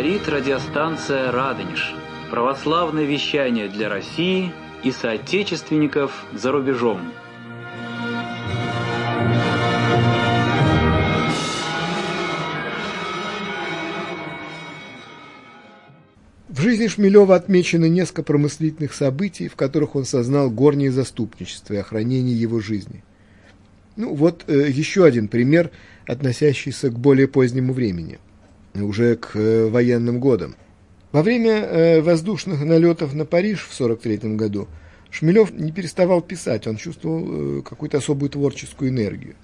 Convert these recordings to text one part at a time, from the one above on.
Говорит радиостанция «Радонеж». Православное вещание для России и соотечественников за рубежом. В жизни Шмелева отмечено несколько промыслительных событий, в которых он сознал горнее заступничество и охранение его жизни. Ну вот э, еще один пример, относящийся к более позднему времени, уже к э, военным годам. Во время э, воздушных налетов на Париж в 1943 году Шмелев не переставал писать, он чувствовал э, какую-то особую творческую энергию.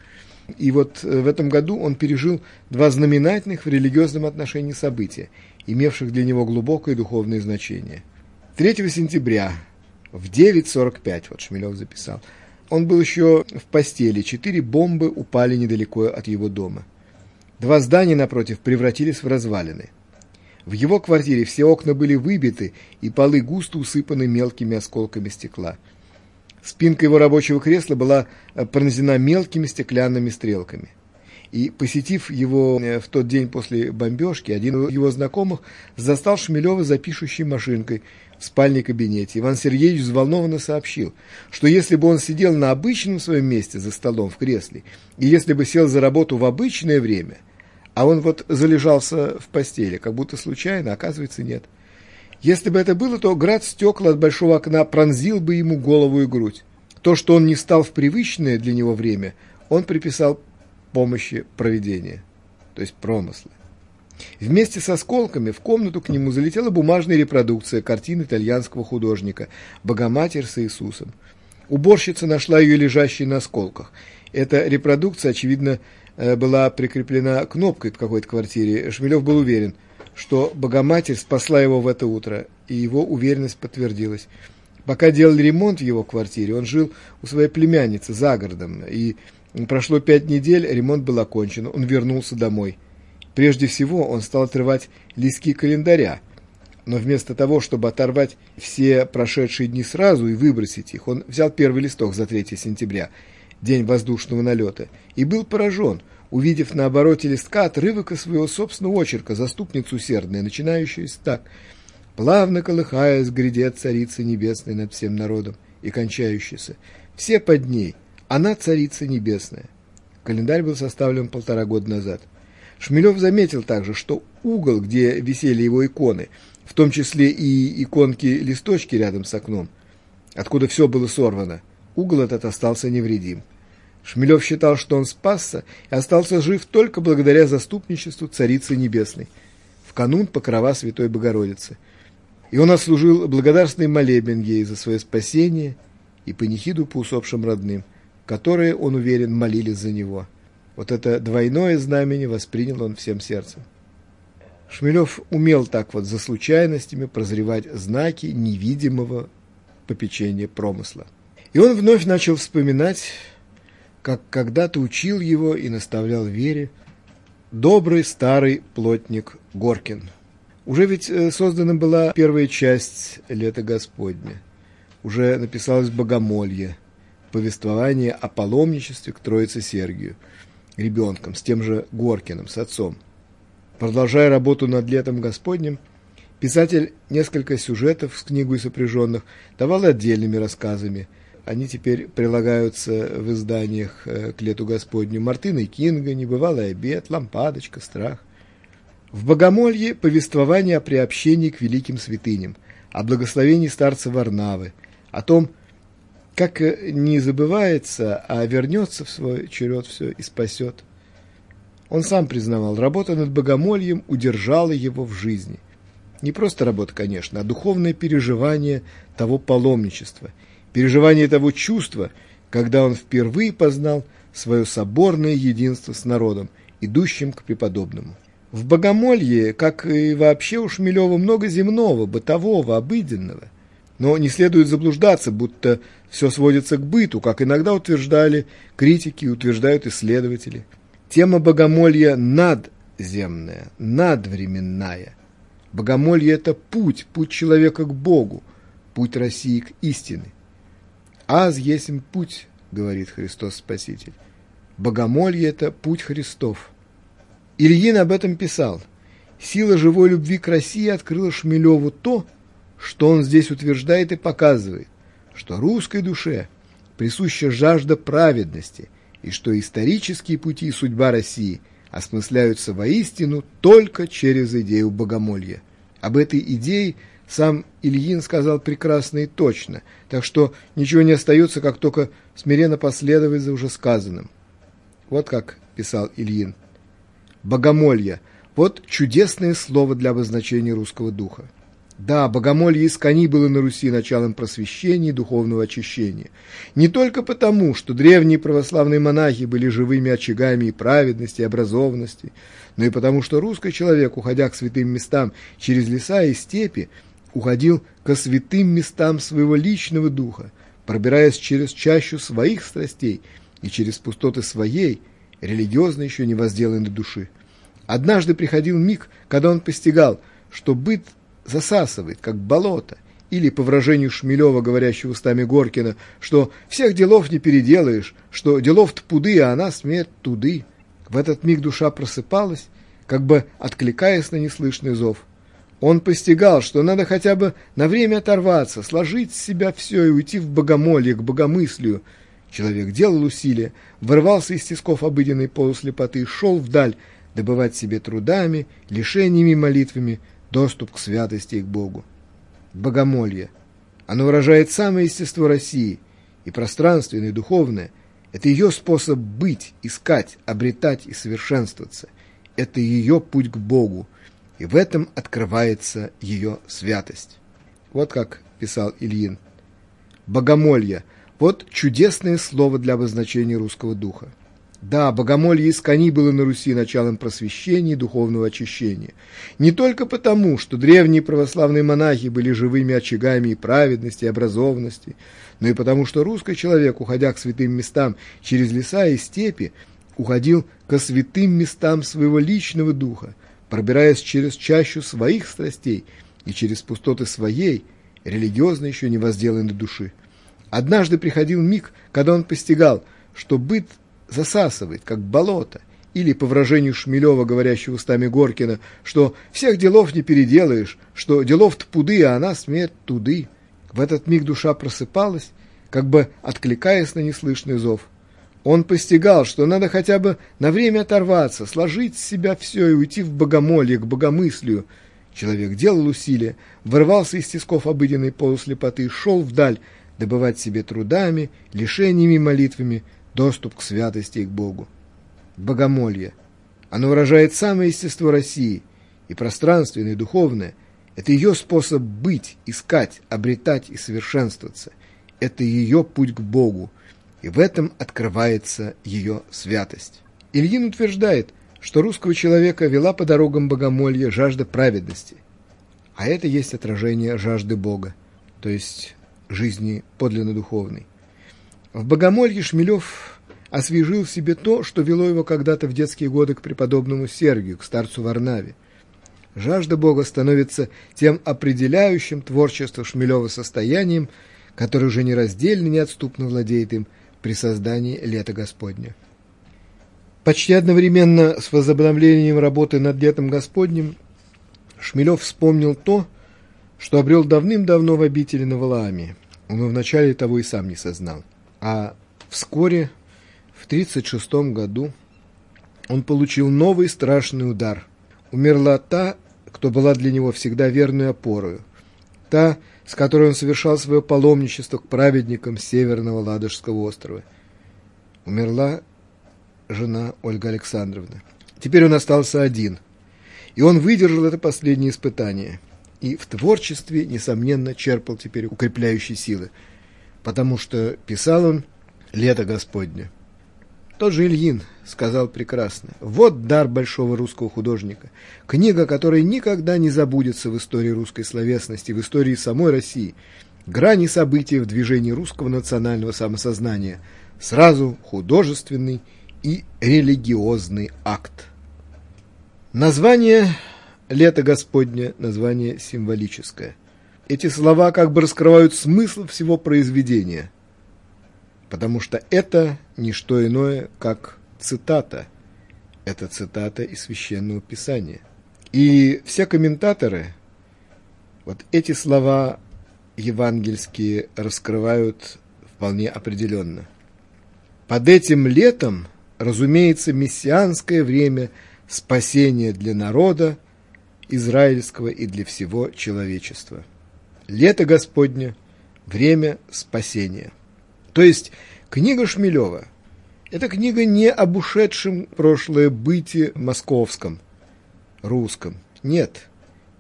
И вот в этом году он пережил два знаменательных в религиозном отношении события – имевших для него глубокое духовное значение. 3 сентября в 9.45, вот Шмелев записал, он был еще в постели, четыре бомбы упали недалеко от его дома. Два здания напротив превратились в развалины. В его квартире все окна были выбиты, и полы густо усыпаны мелкими осколками стекла. Спинка его рабочего кресла была пронзена мелкими стеклянными стрелками. И, посетив его э, в тот день после бомбежки, один из его знакомых застал Шмелева за пишущей машинкой в спальне кабинете. Иван Сергеевич взволнованно сообщил, что если бы он сидел на обычном своем месте за столом в кресле, и если бы сел за работу в обычное время, а он вот залежался в постели, как будто случайно, оказывается, нет. Если бы это было, то град стекла от большого окна пронзил бы ему голову и грудь. То, что он не встал в привычное для него время, он приписал помощи проведения, то есть промысла. Вместе с осколками в комнату к нему залетела бумажная репродукция картины итальянского художника «Богоматерь с Иисусом». Уборщица нашла ее лежащей на осколках. Эта репродукция, очевидно, э, была прикреплена кнопкой в какой-то квартире. Шмелев был уверен, что Богоматерь спасла его в это утро, и его уверенность подтвердилась. Пока делали ремонт в его квартире, он жил у своей племянницы за городом, и Прошло пять недель, ремонт был окончен, он вернулся домой. Прежде всего он стал отрывать листки календаря, но вместо того, чтобы оторвать все прошедшие дни сразу и выбросить их, он взял первый листок за 3 сентября, день воздушного налета, и был поражен, увидев на обороте листка отрывок из своего собственного очерка «Заступницу усердная», начинающуюся так «Плавно колыхаясь, грядет царица небесная над всем народом» и кончающийся «Все под ней, она царица небесная. Календарь был составлен полтора года назад. Шмелев заметил также, что угол, где висели его иконы, в том числе и иконки-листочки рядом с окном, откуда все было сорвано, угол этот остался невредим. Шмелев считал, что он спасся и остался жив только благодаря заступничеству Царицы Небесной в канун Покрова Святой Богородицы. И он отслужил благодарственный молебен ей за свое спасение и панихиду по усопшим родным – которые, он уверен, молились за него. Вот это двойное знамение воспринял он всем сердцем. Шмелев умел так вот за случайностями прозревать знаки невидимого попечения промысла. И он вновь начал вспоминать, как когда-то учил его и наставлял вере добрый старый плотник Горкин. Уже ведь э, создана была первая часть «Лета Господня». Уже написалось «Богомолье», повествование о паломничестве к Троице Сергию, ребенком, с тем же Горкиным, с отцом. Продолжая работу над летом Господним, писатель несколько сюжетов с книгой сопряженных давал отдельными рассказами. Они теперь прилагаются в изданиях э, к лету Господню Мартына и Кинга, Небывалый обед, Лампадочка, Страх. В Богомолье повествование о приобщении к великим святыням, о благословении старца Варнавы, о том, как не забывается, а вернется в свой черед все и спасет. Он сам признавал, работа над богомольем удержала его в жизни. Не просто работа, конечно, а духовное переживание того паломничества, переживание того чувства, когда он впервые познал свое соборное единство с народом, идущим к преподобному. В богомолье, как и вообще у Шмелева, много земного, бытового, обыденного. Но не следует заблуждаться, будто все сводится к быту, как иногда утверждали критики и утверждают исследователи. Тема богомолья надземная, надвременная. Богомолье – это путь, путь человека к Богу, путь России к истине. «Аз есть путь», – говорит Христос Спаситель. Богомолье – это путь Христов. Ильин об этом писал. сила живой любви к России открыла Шмелеву то, что он здесь утверждает и показывает, что русской душе присуща жажда праведности и что исторические пути и судьба России осмысляются воистину только через идею богомолья. Об этой идее сам Ильин сказал прекрасно и точно, так что ничего не остается, как только смиренно последовать за уже сказанным. Вот как писал Ильин. Богомолье – вот чудесное слово для обозначения русского духа. Да, богомолье из кони было на Руси началом просвещения и духовного очищения. Не только потому, что древние православные монахи были живыми очагами и праведности, и образованности, но и потому, что русский человек, уходя к святым местам через леса и степи, уходил ко святым местам своего личного духа, пробираясь через чащу своих страстей и через пустоты своей, религиозно еще не возделанной души. Однажды приходил миг, когда он постигал, что быт засасывает, как болото, или, по выражению Шмелева, говорящего устами Горкина, что всех делов не переделаешь, что делов-то пуды, а она смерть туды. В этот миг душа просыпалась, как бы откликаясь на неслышный зов. Он постигал, что надо хотя бы на время оторваться, сложить с себя все и уйти в богомолье, к богомыслию. Человек делал усилия, вырвался из тисков обыденной полуслепоты шел вдаль, добывать себе трудами, лишениями молитвами доступ к святости и к Богу. Богомолье. Оно выражает самое естество России, и пространственное, и духовное. Это ее способ быть, искать, обретать и совершенствоваться. Это ее путь к Богу, и в этом открывается ее святость. Вот как писал Ильин. Богомолье – вот чудесное слово для обозначения русского духа. Да, богомолье из кони было на Руси началом просвещения и духовного очищения. Не только потому, что древние православные монахи были живыми очагами и праведности, и образованности, но и потому, что русский человек, уходя к святым местам через леса и степи, уходил ко святым местам своего личного духа, пробираясь через чащу своих страстей и через пустоты своей, религиозно еще не возделанной души. Однажды приходил миг, когда он постигал, что быт засасывает, как болото, или, по выражению Шмелева, говорящего устами Горкина, что всех делов не переделаешь, что делов-то пуды, а она смерть туды. В этот миг душа просыпалась, как бы откликаясь на неслышный зов. Он постигал, что надо хотя бы на время оторваться, сложить с себя все и уйти в богомолье, к богомыслию. Человек делал усилия, вырвался из тисков обыденной полуслепоты и шел вдаль, добывать себе трудами, лишениями молитвами доступ к святости и к Богу. Богомолье. Оно выражает самое естество России, и пространственное, и духовное. Это ее способ быть, искать, обретать и совершенствоваться. Это ее путь к Богу, и в этом открывается ее святость. Ильин утверждает, что русского человека вела по дорогам богомолья жажда праведности, а это есть отражение жажды Бога, то есть жизни подлинно духовной. В богомолье Шмелев освежил в себе то, что вело его когда-то в детские годы к преподобному Сергию, к старцу Варнаве. Жажда Бога становится тем определяющим творчество Шмелева состоянием, которое уже нераздельно, неотступно владеет им при создании лета Господня. Почти одновременно с возобновлением работы над летом Господним Шмелев вспомнил то, что обрел давным-давно в обители на Валааме. Он вначале того и сам не сознал. А вскоре, в 1936 году, он получил новый страшный удар. Умерла та, кто была для него всегда верной опорою, та, с которой он совершал свое паломничество к праведникам Северного Ладожского острова. Умерла жена Ольга Александровна. Теперь он остался один. И он выдержал это последнее испытание. И в творчестве, несомненно, черпал теперь укрепляющие силы. Потому что писал он «Лето Господне». Тот же Ильин сказал прекрасно. Вот дар большого русского художника. Книга, которая никогда не забудется в истории русской словесности, в истории самой России. Грани событий в движении русского национального самосознания. Сразу художественный и религиозный акт. Название «Лето Господне» название символическое. Эти слова как бы раскрывают смысл всего произведения – потому что это не что иное, как цитата. Это цитата из Священного Писания. И все комментаторы вот эти слова евангельские раскрывают вполне определенно. Под этим летом, разумеется, мессианское время спасения для народа израильского и для всего человечества. Лето Господне – время спасения. То есть книга Шмелева – это книга не об ушедшем прошлое быте московском, русском. Нет,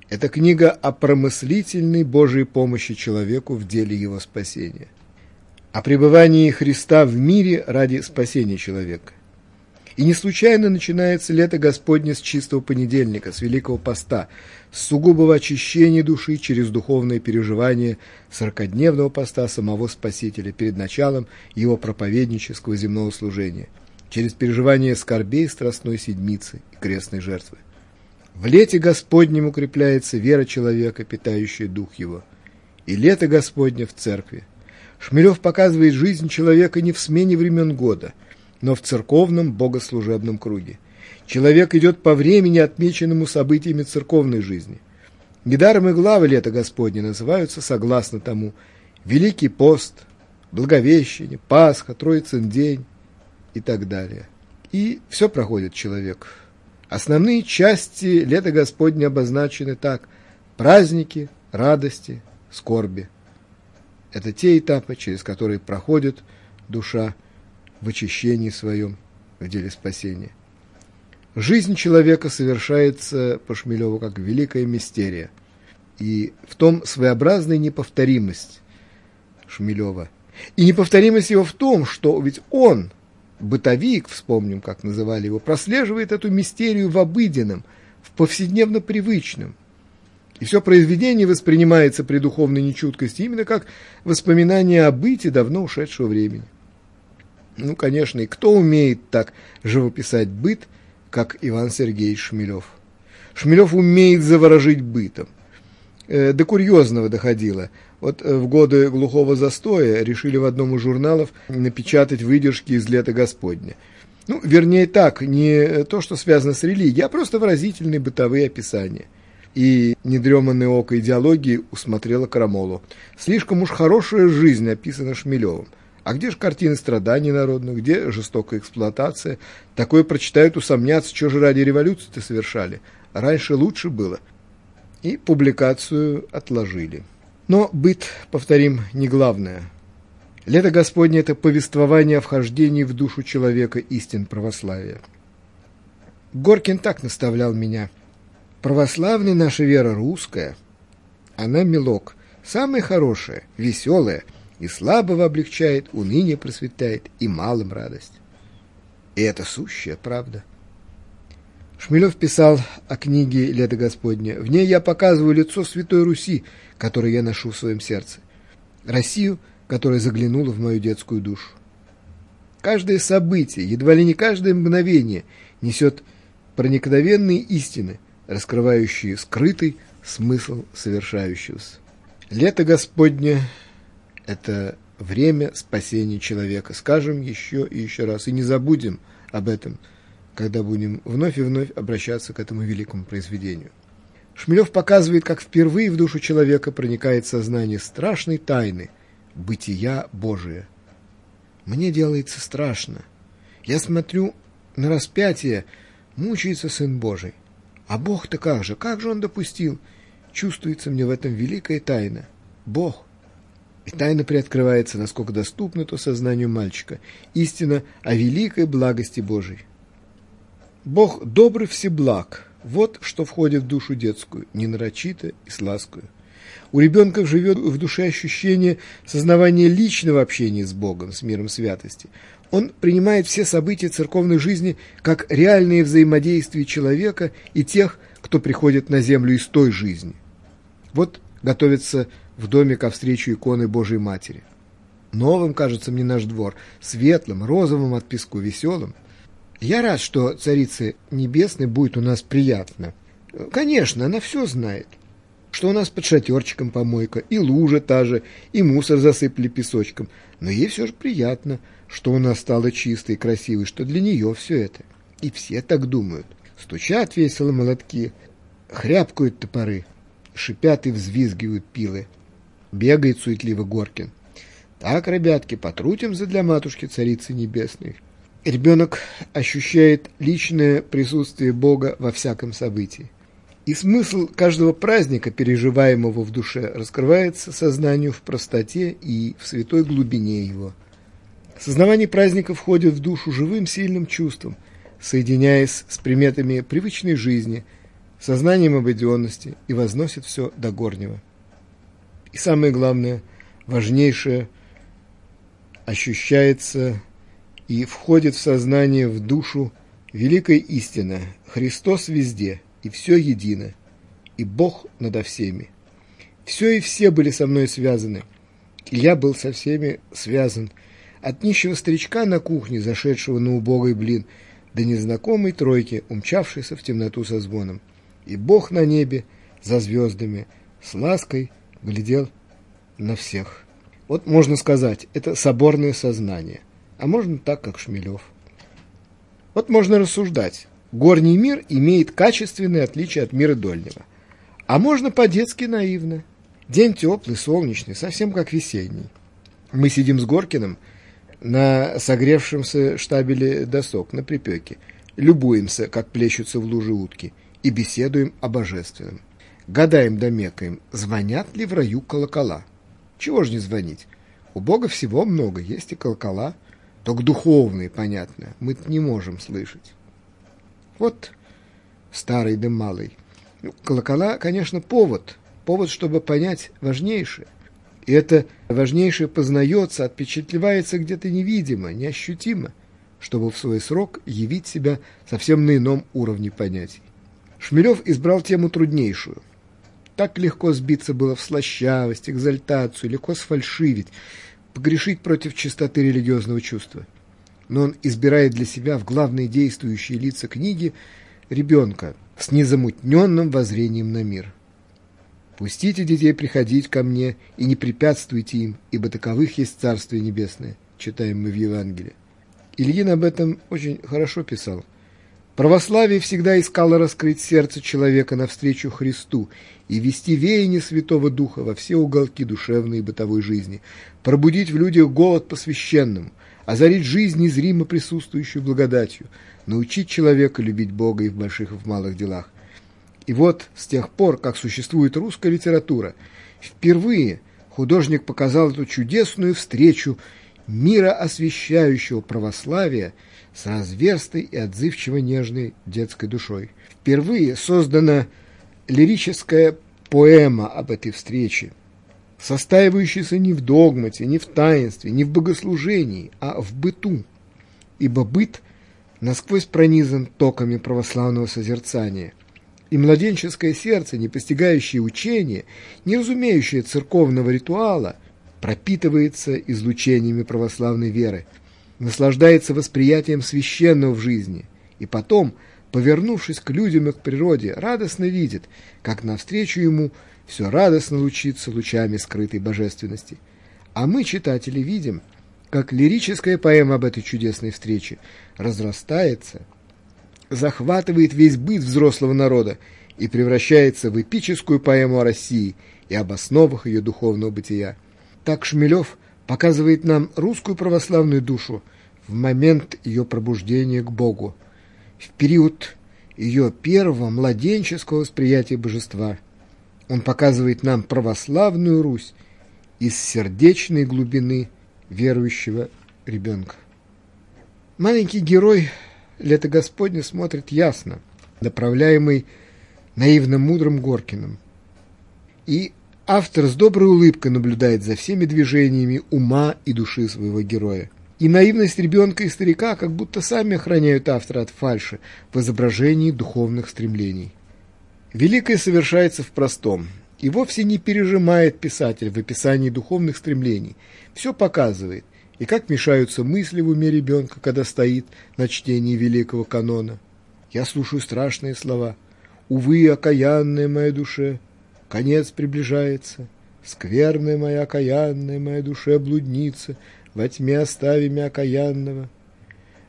это книга о промыслительной Божьей помощи человеку в деле его спасения. О пребывании Христа в мире ради спасения человека. И не случайно начинается лето Господне с чистого понедельника, с Великого Поста, с сугубого очищения души через духовное переживание сорокодневного поста самого Спасителя перед началом его проповеднического земного служения, через переживание скорбей страстной седмицы и крестной жертвы. В лете Господнем укрепляется вера человека, питающая дух его. И лето Господне в церкви. Шмелев показывает жизнь человека не в смене времен года, но в церковном богослужебном круге. Человек идет по времени, отмеченному событиями церковной жизни. Недаром и главы лета Господне называются, согласно тому, Великий пост, Благовещение, Пасха, Троицын день и так далее. И все проходит человек – Основные части лета Господня обозначены так – праздники, радости, скорби. Это те этапы, через которые проходит душа в очищении своем, в деле спасения. Жизнь человека совершается по Шмелеву как великая мистерия. И в том своеобразная неповторимость Шмелева. И неповторимость его в том, что ведь он – бытовик, вспомним, как называли его, прослеживает эту мистерию в обыденном, в повседневно привычном. И все произведение воспринимается при духовной нечуткости именно как воспоминание о быте давно ушедшего времени. Ну, конечно, и кто умеет так живописать быт, как Иван Сергеевич Шмелев? Шмелев умеет заворожить бытом. Э, до курьезного доходило – вот э, в годы глухого застоя решили в одном из журналов напечатать выдержки из «Лета Господня». Ну, вернее так, не то, что связано с религией, а просто выразительные бытовые описания. И недреманное око идеологии усмотрело Крамолу. Слишком уж хорошая жизнь описана Шмелевым. А где же картины страданий народных, где жестокая эксплуатация? Такое прочитают, усомнятся, что же ради революции-то совершали. Раньше лучше было. И публикацию отложили. Но быт, повторим, не главное. Лето Господне – это повествование о вхождении в душу человека истин православия. Горкин так наставлял меня. Православная наша вера русская, она мелок, самая хорошая, веселая, и слабого облегчает, уныние просветает, и малым радость. И это сущая правда. Шмелев писал о книге «Лето Господне». В ней я показываю лицо Святой Руси, которое я ношу в своем сердце. Россию, которая заглянула в мою детскую душу. Каждое событие, едва ли не каждое мгновение несет проникновенные истины, раскрывающие скрытый смысл совершающегося. Лето Господне – это время спасения человека. Скажем еще и еще раз, и не забудем об этом – когда будем вновь и вновь обращаться к этому великому произведению. Шмелев показывает, как впервые в душу человека проникает сознание страшной тайны – бытия Божия. Мне делается страшно. Я смотрю на распятие, мучается Сын Божий. А Бог-то как же? Как же Он допустил? Чувствуется мне в этом великая тайна. Бог. И тайна приоткрывается, насколько доступно то сознанию мальчика. Истина о великой благости Божией. Бог добрый всеблаг. Вот что входит в душу детскую, ненарочито и с ласкою. У ребенка живет в душе ощущение сознавания личного общения с Богом, с миром святости. Он принимает все события церковной жизни как реальные взаимодействия человека и тех, кто приходит на землю из той жизни. Вот готовится в доме ко встрече иконы Божией Матери. Новым кажется мне наш двор, светлым, розовым от песку, веселым – я рад, что царице небесной будет у нас приятно. Конечно, она все знает. Что у нас под шатерчиком помойка, и лужа та же, и мусор засыпали песочком. Но ей все же приятно, что у нас стало чисто и красиво, что для нее все это. И все так думают. Стучат весело молотки. Хряпкают топоры, шипят и взвизгивают пилы. Бегает суетливо Горкин. Так, ребятки, потрутим за для матушки царицы небесной. Ребенок ощущает личное присутствие Бога во всяком событии. И смысл каждого праздника, переживаемого в душе, раскрывается сознанию в простоте и в святой глубине его. Сознавание праздника входит в душу живым сильным чувством, соединяясь с приметами привычной жизни, сознанием обойденности и возносит все до горнего. И самое главное, важнейшее, ощущается и входит в сознание, в душу великая истина – Христос везде, и все едино, и Бог надо всеми. Все и все были со мной связаны, и я был со всеми связан. От нищего старичка на кухне, зашедшего на убогой блин, до незнакомой тройки, умчавшейся в темноту со звоном. И Бог на небе, за звездами, с лаской глядел на всех. Вот можно сказать, это соборное сознание а можно так, как Шмелев. Вот можно рассуждать. Горний мир имеет качественные отличия от мира дольнего. А можно по-детски наивно. День теплый, солнечный, совсем как весенний. Мы сидим с Горкиным на согревшемся штабеле досок на припеке, любуемся, как плещутся в луже утки, и беседуем о божественном. Гадаем да мекаем, звонят ли в раю колокола. Чего ж не звонить? У Бога всего много, есть и колокола – только духовные, понятно, мы не можем слышать. Вот старый да малый. Ну, колокола, конечно, повод, повод, чтобы понять важнейшее. И это важнейшее познается, отпечатлевается где-то невидимо, неощутимо, чтобы в свой срок явить себя совсем на ином уровне понятий. Шмелев избрал тему труднейшую. Так легко сбиться было в слащавость, экзальтацию, легко сфальшивить, погрешить против чистоты религиозного чувства. Но он избирает для себя в главные действующие лица книги ребенка с незамутненным воззрением на мир. «Пустите детей приходить ко мне и не препятствуйте им, ибо таковых есть Царствие Небесное», читаем мы в Евангелии. Ильин об этом очень хорошо писал – Православие всегда искало раскрыть сердце человека навстречу Христу и вести веяние Святого Духа во все уголки душевной и бытовой жизни, пробудить в людях голод по священному, озарить жизнь незримо присутствующую благодатью, научить человека любить Бога и в больших, и в малых делах. И вот с тех пор, как существует русская литература, впервые художник показал эту чудесную встречу мира освящающего православия – с разверстой и отзывчиво нежной детской душой. Впервые создана лирическая поэма об этой встрече, состаивающаяся не в догмате, не в таинстве, не в богослужении, а в быту, ибо быт насквозь пронизан токами православного созерцания, и младенческое сердце, не постигающее учения, не разумеющее церковного ритуала, пропитывается излучениями православной веры – наслаждается восприятием священного в жизни, и потом, повернувшись к людям и к природе, радостно видит, как навстречу ему все радостно лучится лучами скрытой божественности. А мы, читатели, видим, как лирическая поэма об этой чудесной встрече разрастается, захватывает весь быт взрослого народа и превращается в эпическую поэму о России и об основах ее духовного бытия. Так Шмелев – показывает нам русскую православную душу в момент ее пробуждения к Богу, в период ее первого младенческого восприятия божества. Он показывает нам православную Русь из сердечной глубины верующего ребенка. Маленький герой Лето Господне смотрит ясно, направляемый наивным мудрым Горкиным. И Автор с доброй улыбкой наблюдает за всеми движениями ума и души своего героя. И наивность ребенка и старика как будто сами охраняют автора от фальши в изображении духовных стремлений. Великое совершается в простом, и вовсе не пережимает писатель в описании духовных стремлений. Все показывает, и как мешаются мысли в уме ребенка, когда стоит на чтении великого канона. Я слушаю страшные слова. «Увы, окаянная моя душе, Конец приближается. Скверная моя окаянная, моя душе блудница, во тьме остави меня окаянного.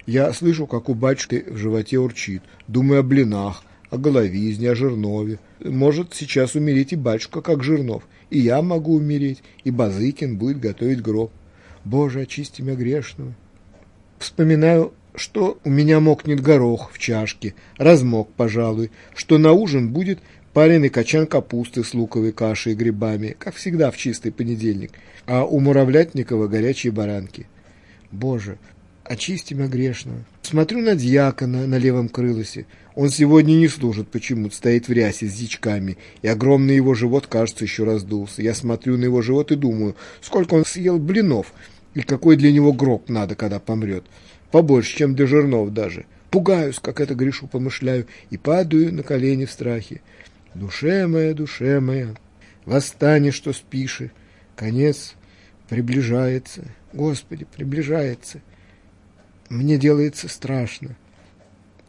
Я слышу, как у батюшки в животе урчит, думаю о блинах, о Головизне, о Жирнове. Может сейчас умереть и батюшка, как Жирнов. И я могу умереть, и Базыкин будет готовить гроб. Боже, очисти меня грешного. Вспоминаю, что у меня мокнет горох в чашке, размок, пожалуй, что на ужин будет пареный качан капусты с луковой кашей и грибами, как всегда в чистый понедельник, а у Муравлятникова горячие баранки. Боже, очисти меня грешного. Смотрю на дьякона на левом крылосе. Он сегодня не служит почему-то, стоит в рясе с дичками, и огромный его живот, кажется, еще раздулся. Я смотрю на его живот и думаю, сколько он съел блинов, и какой для него гроб надо, когда помрет. Побольше, чем для Жирнов даже. Пугаюсь, как это грешу, помышляю, и падаю на колени в страхе. Душе моя, душе моя, восстань, что спиши, конец приближается. Господи, приближается. Мне делается страшно.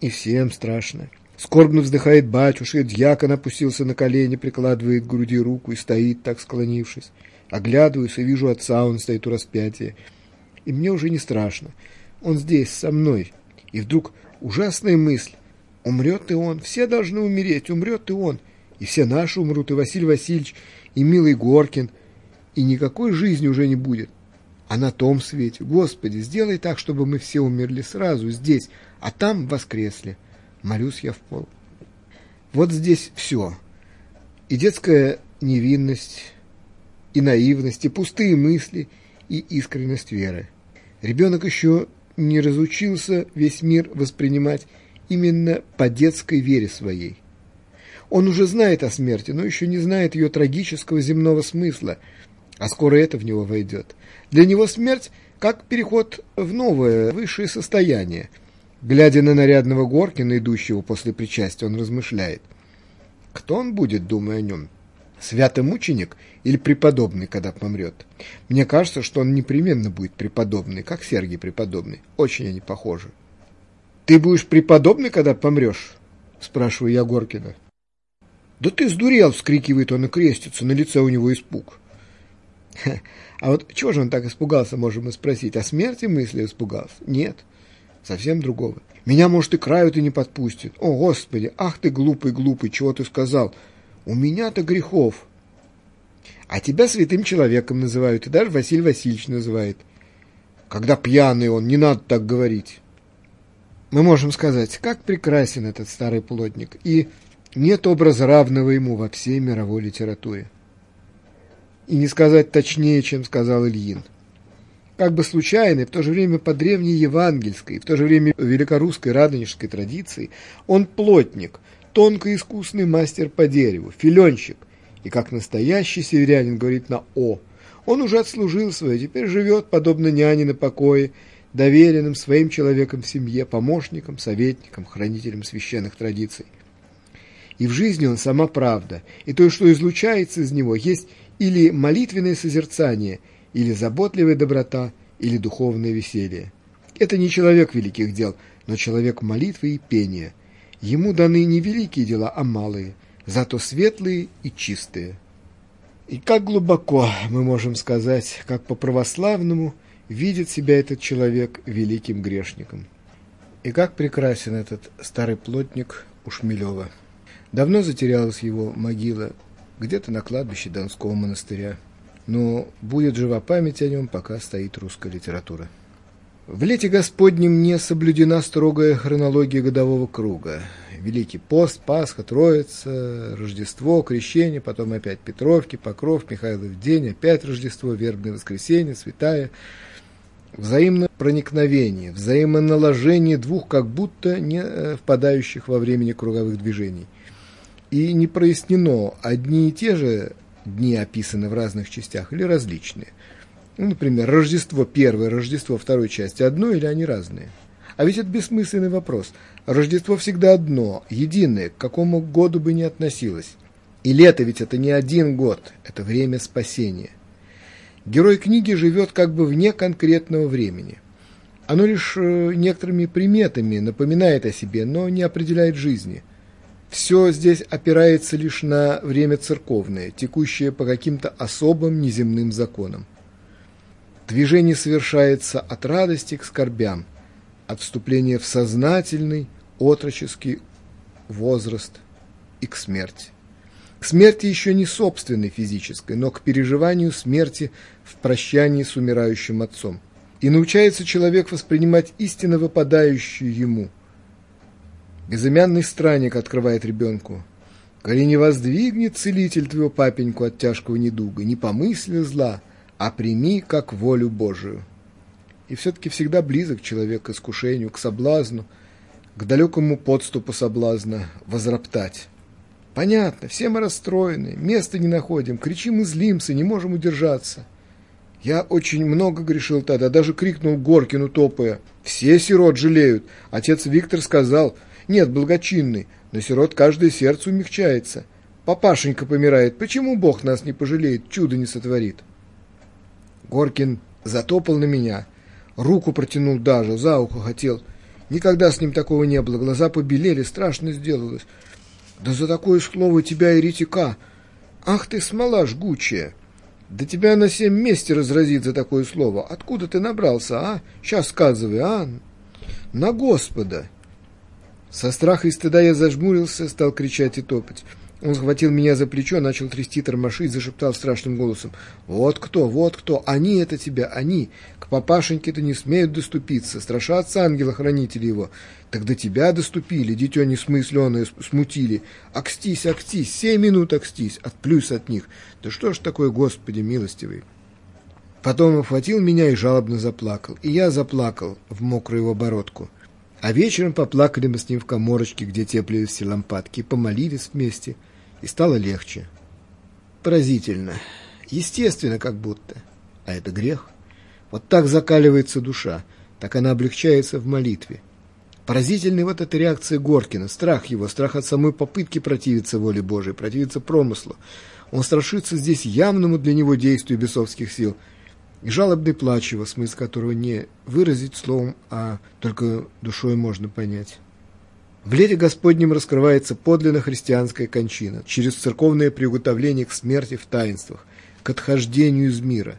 И всем страшно. Скорбно вздыхает батюшка, дьякон опустился на колени, прикладывает к груди руку и стоит, так склонившись. Оглядываюсь и вижу отца, он стоит у распятия. И мне уже не страшно. Он здесь, со мной. И вдруг ужасная мысль. Умрет и он, все должны умереть, умрет и он. И все наши умрут, и Василий Васильевич, и милый Горкин. И никакой жизни уже не будет. А на том свете, Господи, сделай так, чтобы мы все умерли сразу, здесь, а там воскресли. Молюсь я в пол. Вот здесь все. И детская невинность, и наивность, и пустые мысли, и искренность веры. Ребенок еще не разучился весь мир воспринимать именно по детской вере своей. Он уже знает о смерти, но еще не знает ее трагического земного смысла, а скоро это в него войдет. Для него смерть как переход в новое, высшее состояние. Глядя на нарядного Горкина, идущего после причастия, он размышляет. Кто он будет, думая о нем? святомученик или преподобный, когда помрет. Мне кажется, что он непременно будет преподобный, как Сергий преподобный. Очень они похожи. «Ты будешь преподобный, когда помрешь?» – спрашиваю я Горкина. «Да ты сдурел!» – вскрикивает он и крестится, на лице у него испуг. А вот чего же он так испугался, можем мы спросить. О смерти мысли испугался? Нет, совсем другого. Меня, может, и краю ты не подпустит. О, Господи, ах ты глупый, глупый, чего ты сказал? У меня-то грехов. А тебя святым человеком называют, и даже Василий Васильевич называет. Когда пьяный он, не надо так говорить. Мы можем сказать, как прекрасен этот старый плотник, и нет образа равного ему во всей мировой литературе. И не сказать точнее, чем сказал Ильин. Как бы случайно, в то же время по древней евангельской, в то же время великорусской радонежской традиции, он плотник – тонко искусный мастер по дереву, филенщик. И как настоящий северянин говорит на «о». Он уже отслужил свое, теперь живет, подобно няне на покое, доверенным своим человеком в семье, помощником, советником, хранителем священных традиций. И в жизни он сама правда, и то, что излучается из него, есть или молитвенное созерцание, или заботливая доброта, или духовное веселье. Это не человек великих дел, но человек молитвы и пения – Ему даны не великие дела, а малые, зато светлые и чистые. И как глубоко, мы можем сказать, как по-православному видит себя этот человек великим грешником. И как прекрасен этот старый плотник у Шмелева. Давно затерялась его могила, где-то на кладбище Донского монастыря. Но будет жива память о нем, пока стоит русская литература. В лете Господнем не соблюдена строгая хронология годового круга. Великий пост, Пасха, Троица, Рождество, Крещение, потом опять Петровки, Покров, Михайлов день, опять Рождество, Вербное воскресенье, Святая. Взаимное проникновение, взаимоналожение двух как будто не э, впадающих во времени круговых движений. И не прояснено, одни и те же дни описаны в разных частях или различные. Ну, например, Рождество первое, Рождество второй части одно или они разные? А ведь это бессмысленный вопрос. Рождество всегда одно, единое, к какому году бы ни относилось. И лето ведь это не один год, это время спасения. Герой книги живет как бы вне конкретного времени. Оно лишь э, некоторыми приметами напоминает о себе, но не определяет жизни. Все здесь опирается лишь на время церковное, текущее по каким-то особым неземным законам. Движение совершается от радости к скорбям, от вступления в сознательный, отроческий возраст и к смерти. К смерти еще не собственной физической, но к переживанию смерти в прощании с умирающим отцом. И научается человек воспринимать истинно выпадающую ему. Безымянный странник открывает ребенку. «Коли не воздвигнет целитель твоего папеньку от тяжкого недуга, не помысли зла, а прими как волю Божию». И все-таки всегда близок человек к искушению, к соблазну, к далекому подступу соблазна возроптать. Понятно, все мы расстроены, места не находим, кричим и злимся, не можем удержаться. Я очень много грешил тогда, даже крикнул Горкину топая. Все сирот жалеют. Отец Виктор сказал, нет, благочинный, но сирот каждое сердце умягчается. Папашенька помирает, почему Бог нас не пожалеет, чудо не сотворит? Горкин затопал на меня, руку протянул даже, за ухо хотел. Никогда с ним такого не было, глаза побелели, страшно сделалось. Да за такое слово тебя, еретика! Ах ты, смола жгучая! Да тебя на семь месте разразит за такое слово. Откуда ты набрался, а? Сейчас сказывай, а? На Господа!» Со страха и стыда я зажмурился, стал кричать и топать. Он схватил меня за плечо, начал трясти, тормошить, зашептал страшным голосом. «Вот кто, вот кто! Они это тебя, они! К папашеньке-то не смеют доступиться, страшатся ангела-хранители его. Так до тебя доступили, дитё несмысленное смутили. Акстись, акстись, семь минут акстись, отплюсь от них. Да что ж такое, Господи милостивый!» Потом охватил меня и жалобно заплакал. И я заплакал в мокрую его бородку. А вечером поплакали мы с ним в коморочке, где теплились все лампадки, помолились вместе, и стало легче. Поразительно. Естественно, как будто. А это грех. Вот так закаливается душа, так она облегчается в молитве. Поразительной вот эта реакция Горкина, страх его, страх от самой попытки противиться воле Божией, противиться промыслу. Он страшится здесь явному для него действию бесовских сил – и жалобный плач его, смысл которого не выразить словом, а только душой можно понять. В лете Господнем раскрывается подлинно христианская кончина через церковное приготовление к смерти в таинствах, к отхождению из мира.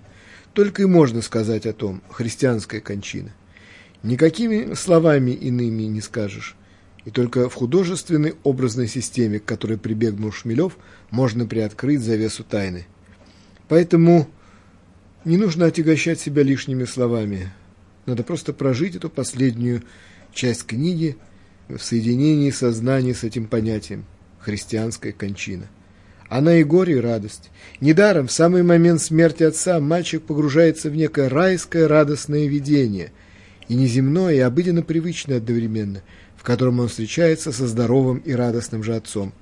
Только и можно сказать о том христианская кончина. Никакими словами иными не скажешь. И только в художественной образной системе, к которой прибегнул Шмелев, можно приоткрыть завесу тайны. Поэтому не нужно отягощать себя лишними словами. Надо просто прожить эту последнюю часть книги в соединении сознания с этим понятием – христианская кончина. Она и горе, и радость. Недаром в самый момент смерти отца мальчик погружается в некое райское радостное видение, и неземное, и обыденно привычное одновременно, в котором он встречается со здоровым и радостным же отцом.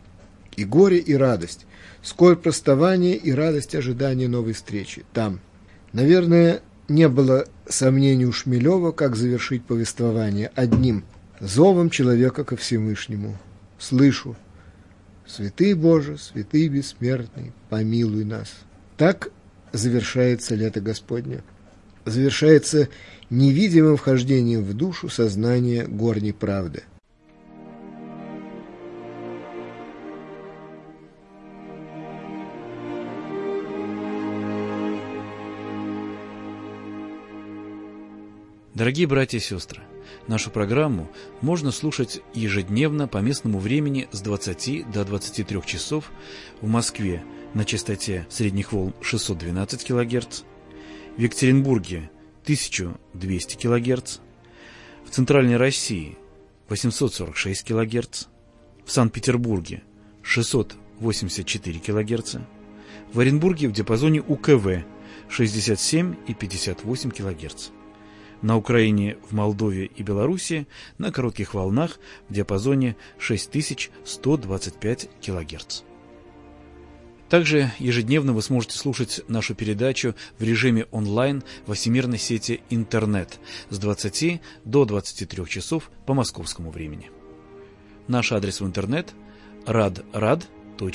И горе, и радость, сколь проставание и радость ожидания новой встречи, там – Наверное, не было сомнений у Шмелева, как завершить повествование одним зовом человека ко Всевышнему. Слышу, святый Боже, святый бессмертный, помилуй нас. Так завершается лето Господне. Завершается невидимым вхождением в душу сознания горней правды – Дорогие братья и сестры, нашу программу можно слушать ежедневно по местному времени с 20 до 23 часов в Москве на частоте средних волн 612 кГц, в Екатеринбурге 1200 кГц, в Центральной России 846 кГц, в Санкт-Петербурге 684 кГц, в Оренбурге в диапазоне УКВ 67 и 58 кГц на Украине, в Молдове и Беларуси на коротких волнах в диапазоне 6125 кГц. Также ежедневно вы сможете слушать нашу передачу в режиме онлайн во всемирной сети интернет с 20 до 23 часов по московскому времени. Наш адрес в интернет – radrad.ru